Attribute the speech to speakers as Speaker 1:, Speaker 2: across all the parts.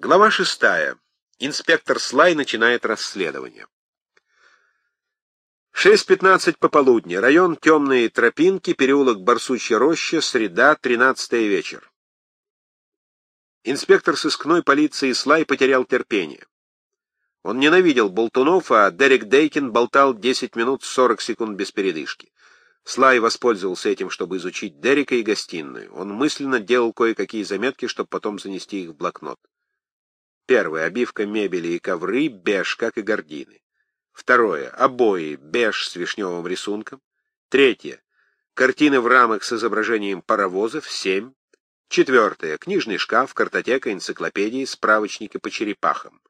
Speaker 1: Глава шестая. Инспектор Слай начинает расследование. 6.15 пополудни. Район Темные Тропинки, переулок Барсучья роща, среда, 13 вечер. Инспектор сыскной полиции Слай потерял терпение. Он ненавидел болтунов, а Дерек Дейкин болтал 10 минут 40 секунд без передышки. Слай воспользовался этим, чтобы изучить Дерека и гостиную. Он мысленно делал кое-какие заметки, чтобы потом занести их в блокнот. Первое. Обивка мебели и ковры, беж, как и гардины. Второе. Обои, беж с вишневым рисунком. Третье. Картины в рамах с изображением паровозов, семь. Четвертое. Книжный шкаф, картотека, энциклопедии, справочники по черепахам.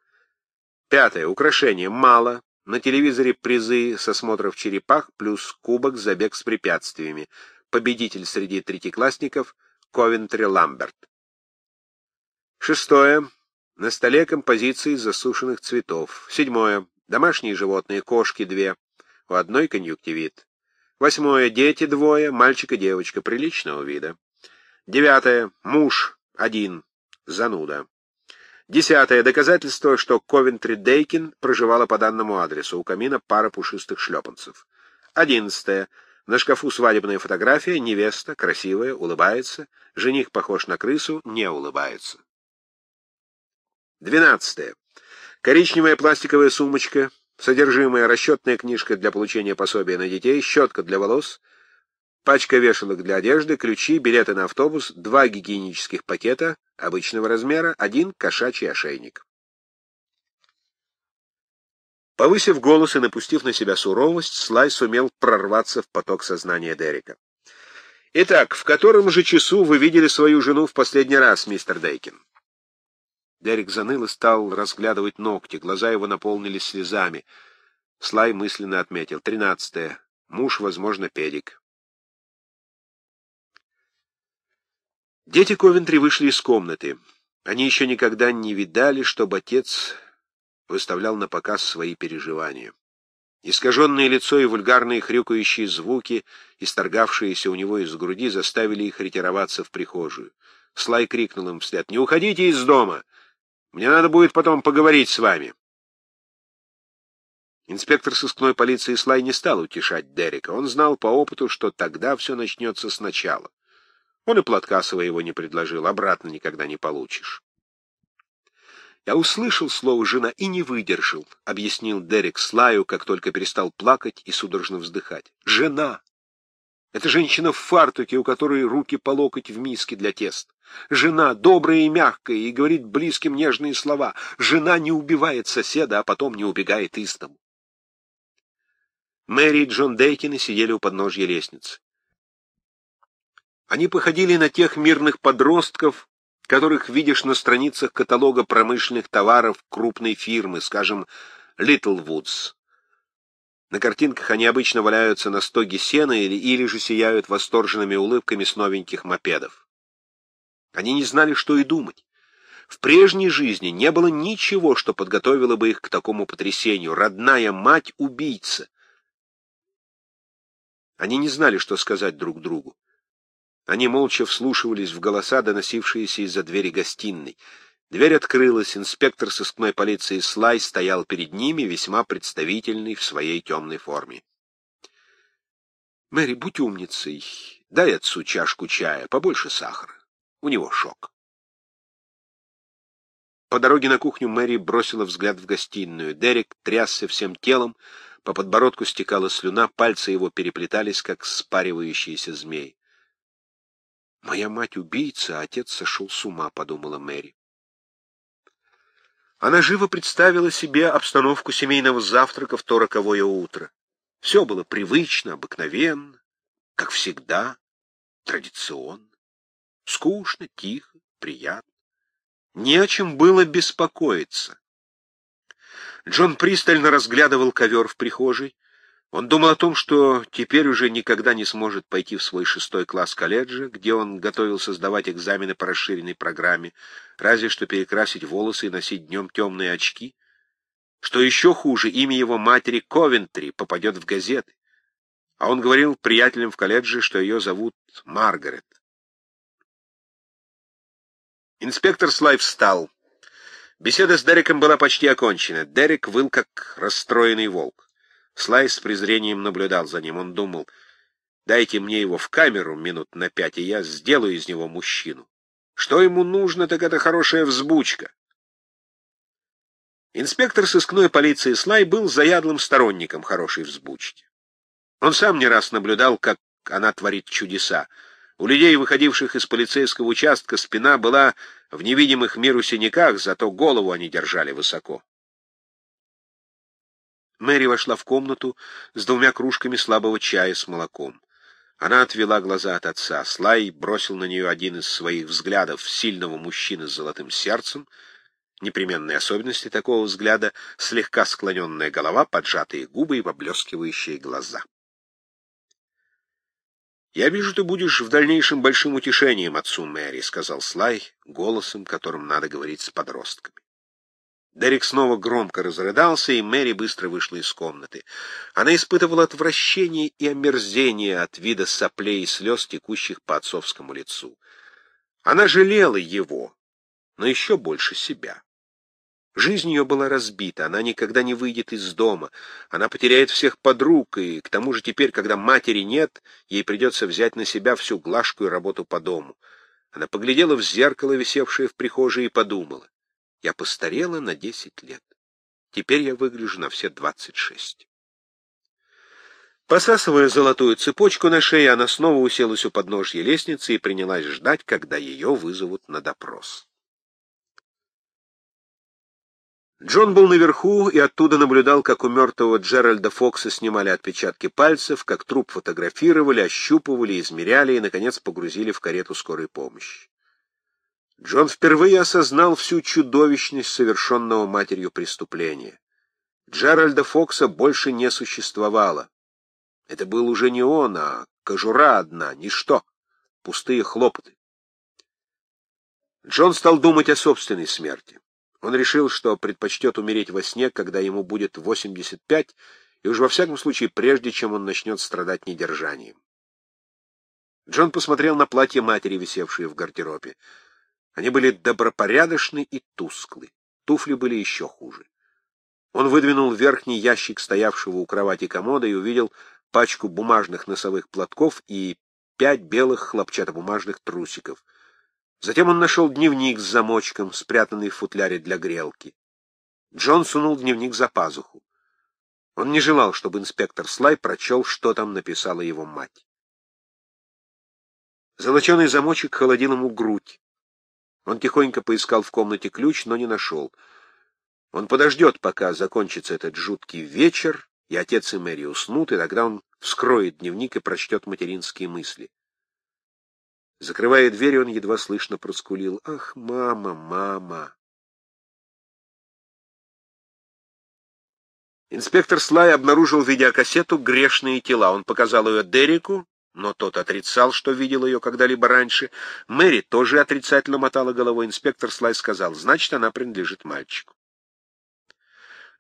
Speaker 1: Пятое. Украшения мало. На телевизоре призы с осмотров черепах плюс кубок забег с препятствиями. Победитель среди третьеклассников Ковентри Ламберт. Шестое. На столе композиции засушенных цветов. Седьмое. Домашние животные, кошки две. У одной конъюнктивит. Восьмое. Дети двое, мальчик и девочка, приличного вида. Девятое. Муж один. Зануда. Десятое. Доказательство, что Ковентри Дейкин проживала по данному адресу. У камина пара пушистых шлепанцев. Одиннадцатое. На шкафу свадебная фотография, невеста, красивая, улыбается. Жених похож на крысу, не улыбается. Двенадцатое. Коричневая пластиковая сумочка, содержимое расчетная книжка для получения пособия на детей, щетка для волос, пачка вешалок для одежды, ключи, билеты на автобус, два гигиенических пакета обычного размера, один кошачий ошейник. Повысив голос и напустив на себя суровость, Слай сумел прорваться в поток сознания Дерека. «Итак, в котором же часу вы видели свою жену в последний раз, мистер Дейкин?» Дерек заныл и стал разглядывать ногти, глаза его наполнились слезами. Слай мысленно отметил. Тринадцатое. Муж, возможно, педик. Дети Ковентри вышли из комнаты. Они еще никогда не видали, чтобы отец выставлял на показ свои переживания. Искаженное лицо и вульгарные хрюкающие звуки, исторгавшиеся у него из груди, заставили их ретироваться в прихожую. Слай крикнул им вслед. «Не уходите из дома! Мне надо будет потом поговорить с вами. Инспектор сыскной полиции Слай не стал утешать Дерека. Он знал по опыту, что тогда все начнется сначала. Он и платка своего не предложил, обратно никогда не получишь. «Я услышал слово «жена» и не выдержал», — объяснил Дерек Слаю, как только перестал плакать и судорожно вздыхать. «Жена! Это женщина в фартуке, у которой руки по локоть в миске для теста. Жена добрая и мягкая и говорит близким нежные слова. Жена не убивает соседа, а потом не убегает из дому. Мэри и Джон Дейкины сидели у подножья лестницы. Они походили на тех мирных подростков, которых видишь на страницах каталога промышленных товаров крупной фирмы, скажем, Little. На картинках они обычно валяются на стоге сена или, или же сияют восторженными улыбками с новеньких мопедов. Они не знали, что и думать. В прежней жизни не было ничего, что подготовило бы их к такому потрясению. Родная мать — убийца. Они не знали, что сказать друг другу. Они молча вслушивались в голоса, доносившиеся из-за двери гостиной. Дверь открылась, инспектор сыскной полиции Слай стоял перед ними, весьма представительный в своей темной форме. — Мэри, будь умницей, дай отцу чашку чая, побольше сахара. У него шок. По дороге на кухню Мэри бросила взгляд в гостиную. Дерек трясся всем телом, по подбородку стекала слюна, пальцы его переплетались, как спаривающиеся змей. «Моя мать убийца, а отец сошел с ума», — подумала Мэри. Она живо представила себе обстановку семейного завтрака в то роковое утро. Все было привычно, обыкновенно, как всегда, традиционно. Скучно, тихо, приятно. Не о чем было беспокоиться. Джон пристально разглядывал ковер в прихожей. Он думал о том, что теперь уже никогда не сможет пойти в свой шестой класс колледжа, где он готовился сдавать экзамены по расширенной программе, разве что перекрасить волосы и носить днем темные очки. Что еще хуже, имя его матери Ковентри попадет в газеты. А он говорил приятелям в колледже, что ее зовут Маргарет. Инспектор Слайв встал. Беседа с Дереком была почти окончена. Дерек выл, как расстроенный волк. Слай с презрением наблюдал за ним. Он думал, дайте мне его в камеру минут на пять, и я сделаю из него мужчину. Что ему нужно, так это хорошая взбучка. Инспектор сыскной полиции Слай был заядлым сторонником хорошей взбучки. Он сам не раз наблюдал, как она творит чудеса. У людей, выходивших из полицейского участка, спина была в невидимых миру синяках, зато голову они держали высоко. Мэри вошла в комнату с двумя кружками слабого чая с молоком. Она отвела глаза от отца. Слай бросил на нее один из своих взглядов сильного мужчины с золотым сердцем. Непременные особенности такого взгляда — слегка склоненная голова, поджатые губы и поблескивающие глаза. «Я вижу, ты будешь в дальнейшем большим утешением отцу Мэри», — сказал Слай голосом, которым надо говорить с подростками. Дерек снова громко разрыдался, и Мэри быстро вышла из комнаты. Она испытывала отвращение и омерзение от вида соплей и слез, текущих по отцовскому лицу. Она жалела его, но еще больше себя. Жизнь ее была разбита, она никогда не выйдет из дома, она потеряет всех подруг, и к тому же теперь, когда матери нет, ей придется взять на себя всю глажку и работу по дому. Она поглядела в зеркало, висевшее в прихожей, и подумала, я постарела на десять лет. Теперь я выгляжу на все двадцать шесть. Посасывая золотую цепочку на шее, она снова уселась у подножья лестницы и принялась ждать, когда ее вызовут на допрос. Джон был наверху и оттуда наблюдал, как у мертвого Джеральда Фокса снимали отпечатки пальцев, как труп фотографировали, ощупывали, измеряли и, наконец, погрузили в карету скорой помощи. Джон впервые осознал всю чудовищность совершенного матерью преступления. Джеральда Фокса больше не существовало. Это был уже не он, а кожура одна, ничто, пустые хлопоты. Джон стал думать о собственной смерти. Он решил, что предпочтет умереть во сне, когда ему будет 85, и уж во всяком случае прежде, чем он начнет страдать недержанием. Джон посмотрел на платье матери, висевшие в гардеробе. Они были добропорядочны и тусклы. Туфли были еще хуже. Он выдвинул верхний ящик стоявшего у кровати комода и увидел пачку бумажных носовых платков и пять белых хлопчатобумажных трусиков — Затем он нашел дневник с замочком, спрятанный в футляре для грелки. Джон сунул дневник за пазуху. Он не желал, чтобы инспектор Слай прочел, что там написала его мать. Золоченый замочек холодил ему грудь. Он тихонько поискал в комнате ключ, но не нашел. Он подождет, пока закончится этот жуткий вечер, и отец и Мэри уснут, и тогда он вскроет дневник и прочтет материнские мысли. Закрывая дверь, он едва слышно проскулил. «Ах, мама, мама!» Инспектор Слай обнаружил видеокассету «Грешные тела». Он показал ее Дереку, но тот отрицал, что видел ее когда-либо раньше. Мэри тоже отрицательно мотала головой. Инспектор Слай сказал, значит, она принадлежит мальчику.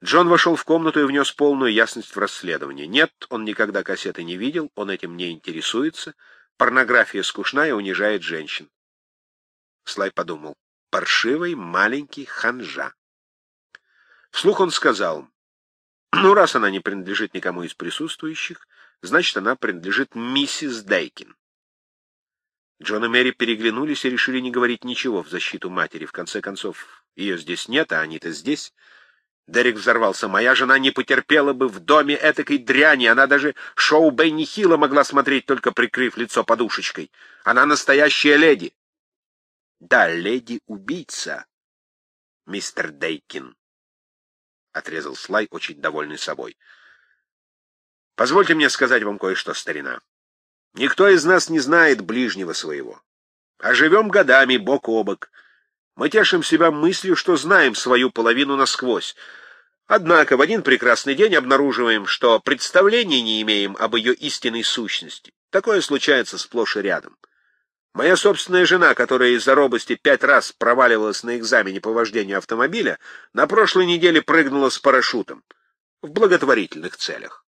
Speaker 1: Джон вошел в комнату и внес полную ясность в расследование. Нет, он никогда кассеты не видел, он этим не интересуется. Порнография скучна и унижает женщин. Слай подумал. Паршивый маленький ханжа. Вслух он сказал, ну, раз она не принадлежит никому из присутствующих, значит, она принадлежит миссис Дейкин. Джон и Мэри переглянулись и решили не говорить ничего в защиту матери. В конце концов, ее здесь нет, а они-то здесь. Дерек взорвался. «Моя жена не потерпела бы в доме этакой дряни. Она даже шоу Бенни Хилла могла смотреть, только прикрыв лицо подушечкой. Она настоящая леди». «Да, леди-убийца, мистер Дейкин», — отрезал Слай, очень довольный собой. «Позвольте мне сказать вам кое-что, старина. Никто из нас не знает ближнего своего. А живем годами, бок о бок». Мы тешим себя мыслью, что знаем свою половину насквозь. Однако в один прекрасный день обнаруживаем, что представления не имеем об ее истинной сущности. Такое случается сплошь и рядом. Моя собственная жена, которая из-за робости пять раз проваливалась на экзамене по вождению автомобиля, на прошлой неделе прыгнула с парашютом в благотворительных целях.